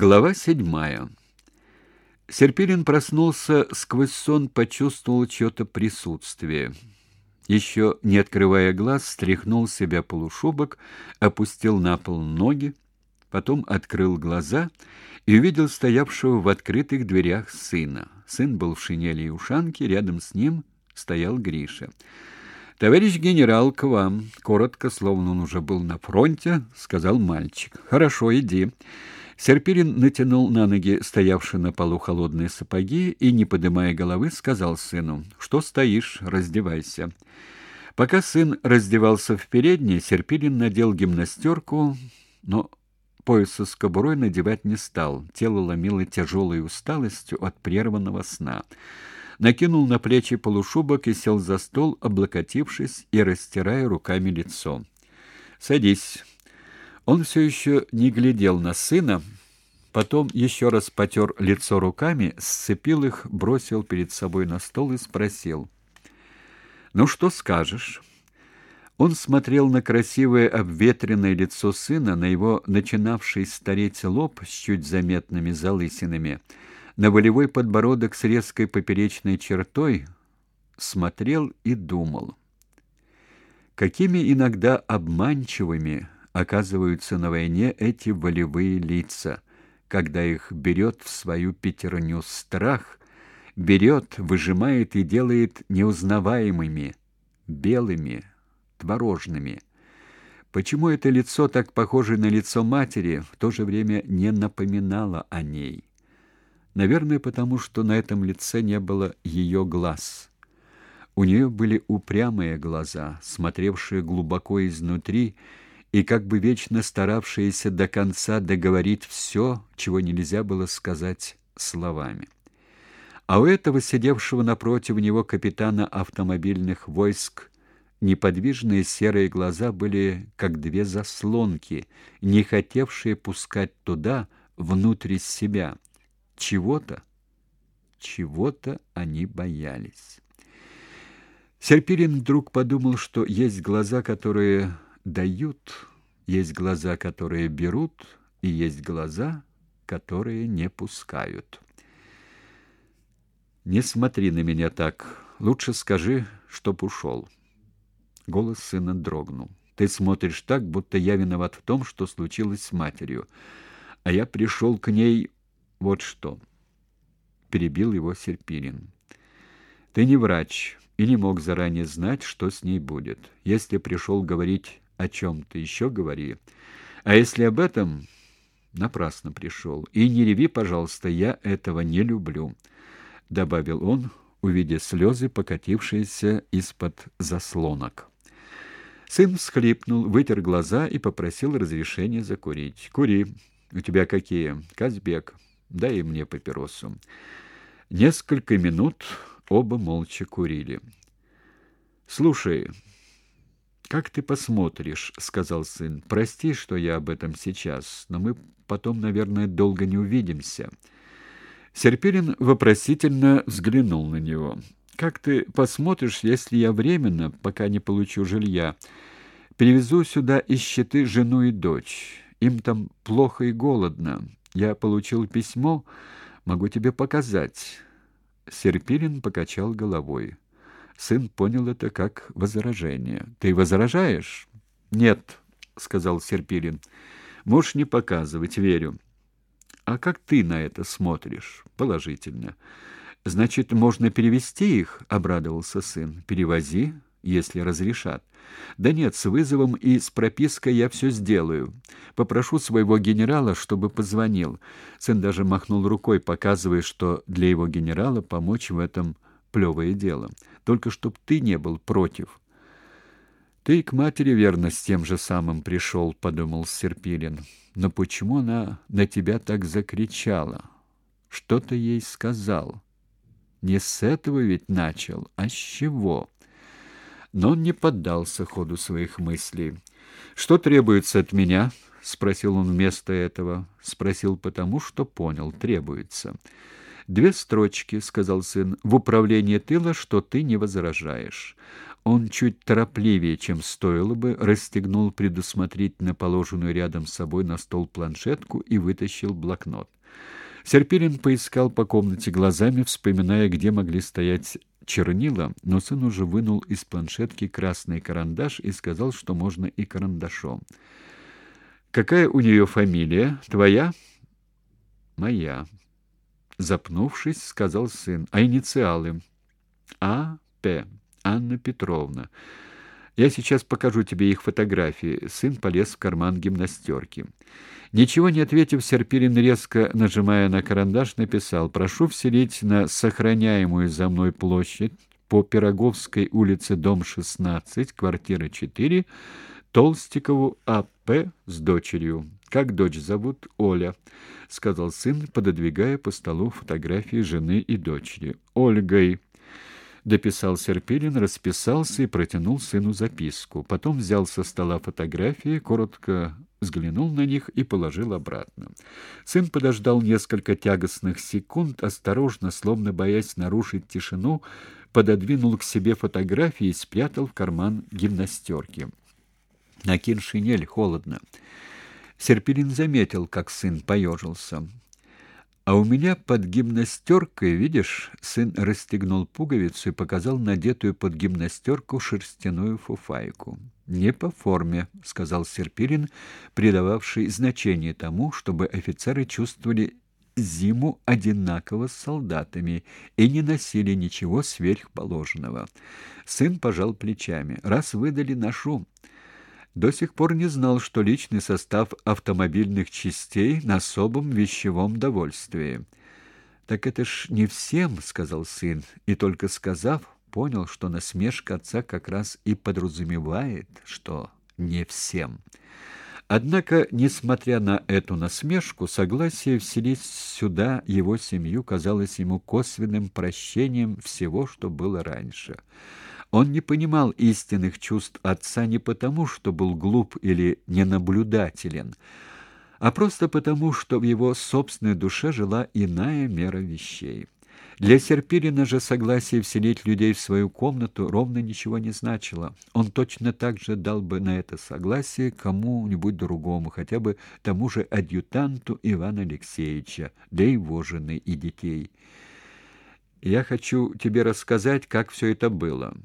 Глава седьмая. Серпилин проснулся, сквозь сон почувствовал чье-то присутствие. Еще не открывая глаз, стряхнул с себя полушубок, опустил на пол ноги, потом открыл глаза и увидел стоявшего в открытых дверях сына. Сын был в шинели и ушанке, рядом с ним стоял Гриша. «Товарищ генерал, к вам!» Коротко, словно он уже был на фронте, сказал мальчик. «Хорошо, иди». Серпирин натянул на ноги стоявшие на полу холодные сапоги и, не поднимая головы, сказал сыну, «Что стоишь? Раздевайся». Пока сын раздевался в передней, Серпирин надел гимнастерку, но пояса с кобурой надевать не стал. Тело ломило тяжелой усталостью от прерванного сна. Накинул на плечи полушубок и сел за стол, облокотившись и растирая руками лицо. «Садись». Он все еще не глядел на сына, потом еще раз потер лицо руками, сцепил их, бросил перед собой на стол и спросил. «Ну что скажешь?» Он смотрел на красивое обветренное лицо сына, на его начинавший стареть лоб с чуть заметными залысинами, на волевой подбородок с резкой поперечной чертой, смотрел и думал. Какими иногда обманчивыми оказываются на войне эти волевые лица, когда их берет в свою пятерню страх, берет, выжимает и делает неузнаваемыми, белыми, творожными. Почему это лицо, так похожее на лицо матери, в то же время не напоминало о ней? Наверное, потому что на этом лице не было ее глаз. У нее были упрямые глаза, смотревшие глубоко изнутри, и как бы вечно старавшиеся до конца договорить все, чего нельзя было сказать словами. А у этого сидевшего напротив него капитана автомобильных войск неподвижные серые глаза были как две заслонки, не хотевшие пускать туда внутрь себя чего-то, чего-то они боялись. Серпирин вдруг подумал, что есть глаза, которые дают, есть глаза, которые берут, и есть глаза, которые не пускают. Не смотри на меня так. Лучше скажи, чтоб ушел. Голос сына дрогнул. Ты смотришь так, будто я виноват в том, что случилось с матерью. А я пришел к ней вот что. Перебил его Серпирин. Ты не врач и не мог заранее знать, что с ней будет. Если пришел говорить о чем-то еще говори. А если об этом, напрасно пришел. И не реви, пожалуйста, я этого не люблю, добавил он, увидя слезы, покатившиеся из-под заслонок. Сын всхлипнул, вытер глаза и попросил разрешения закурить. Кури. У тебя какие? Казбек. Дай мне папиросу. Несколько минут оба молча курили. Слушай, как ты посмотришь, сказал сын. Прости, что я об этом сейчас, но мы потом, наверное, долго не увидимся. Серпирин вопросительно взглянул на него. Как ты посмотришь, если я временно, пока не получу жилья, перевезу сюда из Щиты жену и дочь? Им там плохо и голодно. Я получил письмо, могу тебе показать. Серпирин покачал головой. Сын понял это как возражение. Ты возражаешь? Нет, сказал Серпилин. Можешь не показывать, верю. А как ты на это смотришь? Положительно. Значит, можно перевести их, обрадовался сын. Перевози, если разрешат. Да нет, с вызовом и с пропиской я все сделаю. Попрошу своего генерала, чтобы позвонил. Сын даже махнул рукой, показывая, что для его генерала помочь в этом плевое дело. Только чтоб ты не был против. Ты к матери верно с тем же самым пришел, подумал Серпилин. Но почему она на тебя так закричала? Что ты ей сказал? Не с этого ведь начал, а с чего? Но он не поддался ходу своих мыслей. Что требуется от меня? спросил он вместо этого, спросил потому, что понял, требуется. Две строчки, сказал сын, в управлении тыла, что ты не возражаешь. он чуть торопливее, чем стоило бы, расстегнул предусмотрительно положенную рядом с собой на стол планшетку и вытащил блокнот. Серпилин поискал по комнате глазами, вспоминая, где могли стоять чернила, но сын уже вынул из планшетки красный карандаш и сказал, что можно и карандашом. «Какая у нее фамилия? Твоя?» «Моя». Запнувшись, сказал сын. «А инициалы?» «А. П. Анна Петровна. Я сейчас покажу тебе их фотографии. Сын полез в карман гимнастерки. Ничего не ответив, Серпирин резко нажимая на карандаш, написал: "Прошу вселить на сохраняемую за мной площадь по Пироговской улице, дом 16, квартира 4, Толстикову А.П. с дочерью. Как дочь зовут? Оля", сказал сын, пододвигая по столу фотографии жены и дочери. "Ольгой" дописал Серпилин, расписался и протянул сыну записку. Потом взял со стола фотографии, коротко взглянул на них и положил обратно. Сын подождал несколько тягостных секунд, осторожно, словно боясь нарушить тишину, пододвинул к себе фотографии и спрятал в карман гимнастерки. Накинь шинель, холодно. Серпилин заметил, как сын поежился. А у меня под гимнастеркой, видишь, сын расстегнул пуговицу и показал надетую под гимнастерку шерстяную фуфайку. Не по форме, сказал Серпирин, придававший значение тому, чтобы офицеры чувствовали зиму одинаково с солдатами и не носили ничего сверхположенного. Сын пожал плечами. Раз выдали ношу, до сих пор не знал, что личный состав автомобильных частей на особом вещевом довольствии. Так это ж не всем, сказал сын, и только сказав, понял, что насмешка отца как раз и подразумевает, что не всем. Однако, несмотря на эту насмешку, согласие вселить сюда его семью казалось ему косвенным прощением всего, что было раньше. Он не понимал истинных чувств отца не потому, что был глуп или ненаблюдателен, а просто потому, что в его собственной душе жила иная мера вещей. Для Серпирина же согласие вселить людей в свою комнату ровно ничего не значило. Он точно так же дал бы на это согласие кому-нибудь другому, хотя бы тому же адъютанту Ивана Алексеевича, для его жены и детей. «Я хочу тебе рассказать, как все это было».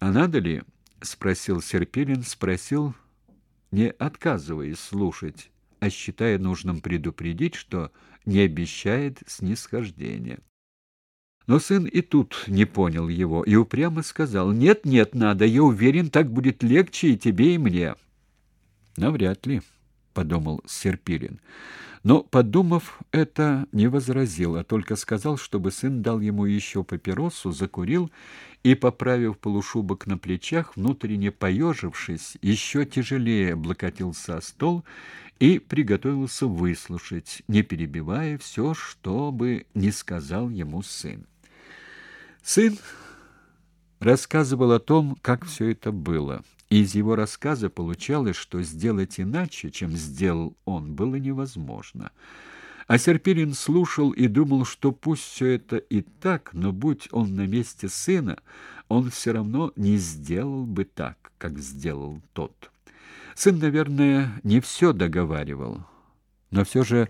А надо ли? спросил Серпилин, спросил, не отказываясь слушать, а считая нужным предупредить, что не обещает снисхождения. Но сын и тут не понял его и упрямо сказал: "Нет, нет, надо. Я уверен, так будет легче и тебе, и мне". "Навряд ли", подумал Серпилин. Но, подумав это, не возразил, а только сказал, чтобы сын дал ему еще папиросу, закурил и, поправив полушубок на плечах, внутренне поежившись, еще тяжелее облокотился о стол и приготовился выслушать, не перебивая все, что бы ни сказал ему сын. Сын рассказывал о том, как все это было. Из его рассказа получалось, что сделать иначе, чем сделал он, было невозможно. А Серпилин слушал и думал, что пусть все это и так, но будь он на месте сына, он все равно не сделал бы так, как сделал тот. Сын, наверное, не все договаривал, но все же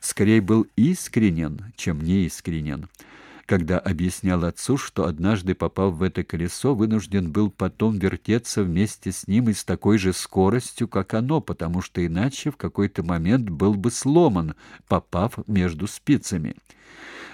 скорее был искренен, чем неискренен когда объяснял отцу, что однажды, попав в это колесо, вынужден был потом вертеться вместе с ним и с такой же скоростью, как оно, потому что иначе в какой-то момент был бы сломан, попав между спицами.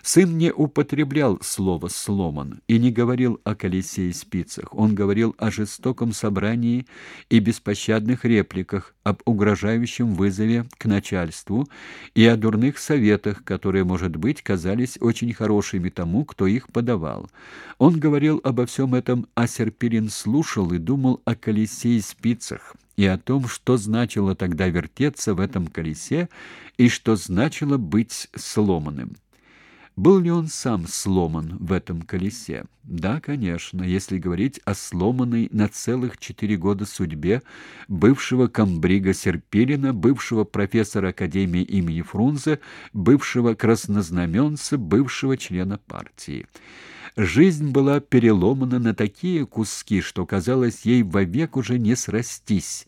Сын не употреблял слово «сломан» и не говорил о колесе и спицах. Он говорил о жестоком собрании и беспощадных репликах, об угрожающем вызове к начальству и о дурных советах, которые, может быть, казались очень хорошими тому, кто их подавал. Он говорил обо всем этом, а Серпилин слушал и думал о колесе и спицах и о том, что значило тогда вертеться в этом колесе и что значило быть сломанным. Был ли он сам сломан в этом колесе? Да, конечно, если говорить о сломанной на целых четыре года судьбе бывшего комбрига Серпилина, бывшего профессора Академии имени Фрунзе, бывшего краснознаменца, бывшего члена партии. Жизнь была переломана на такие куски, что казалось ей вовек уже не срастись,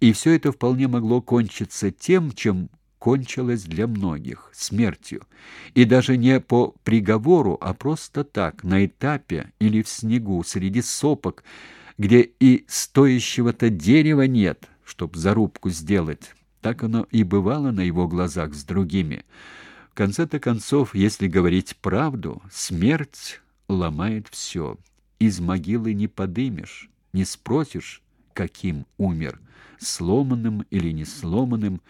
и все это вполне могло кончиться тем, чем кончилось для многих смертью, и даже не по приговору, а просто так, на этапе или в снегу среди сопок, где и стоящего-то дерева нет, чтоб зарубку сделать. Так оно и бывало на его глазах с другими. В конце-то концов, если говорить правду, смерть ломает все. Из могилы не подымешь, не спросишь, каким умер, сломанным или не сломанным.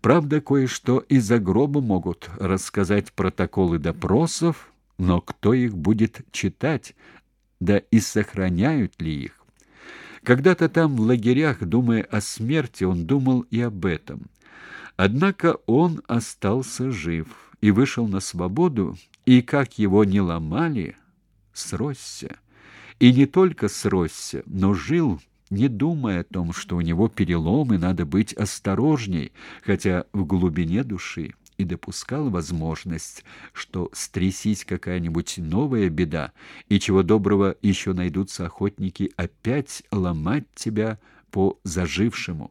Правда, кое-что и за гроба могут рассказать протоколы допросов, но кто их будет читать, да и сохраняют ли их? Когда-то там в лагерях, думая о смерти, он думал и об этом. Однако он остался жив и вышел на свободу, и как его не ломали, сросся. И не только сросся, но жил не думая о том, что у него перелом и надо быть осторожней, хотя в глубине души и допускал возможность, что стрясись какая-нибудь новая беда, и чего доброго еще найдутся охотники опять ломать тебя по зажившему.